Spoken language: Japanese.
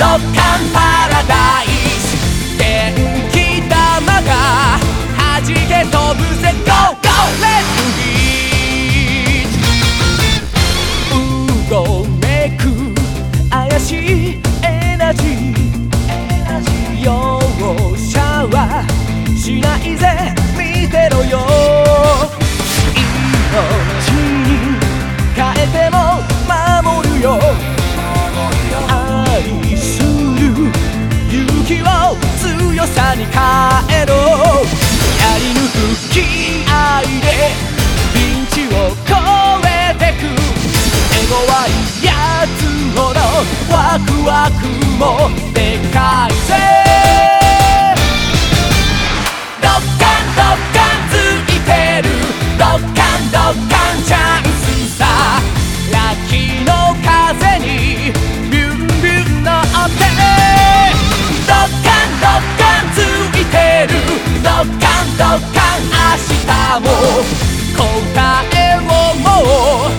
ドッカンパラダイス元気玉が弾け飛ぶぜ Go Go Let's Hit うごめく怪しいエナジー容赦はしないぜ強さに変えろ。やり抜く気合でピンチを越えてく。エゴはいやつほどワクワクもでドッカン明日も答えをもう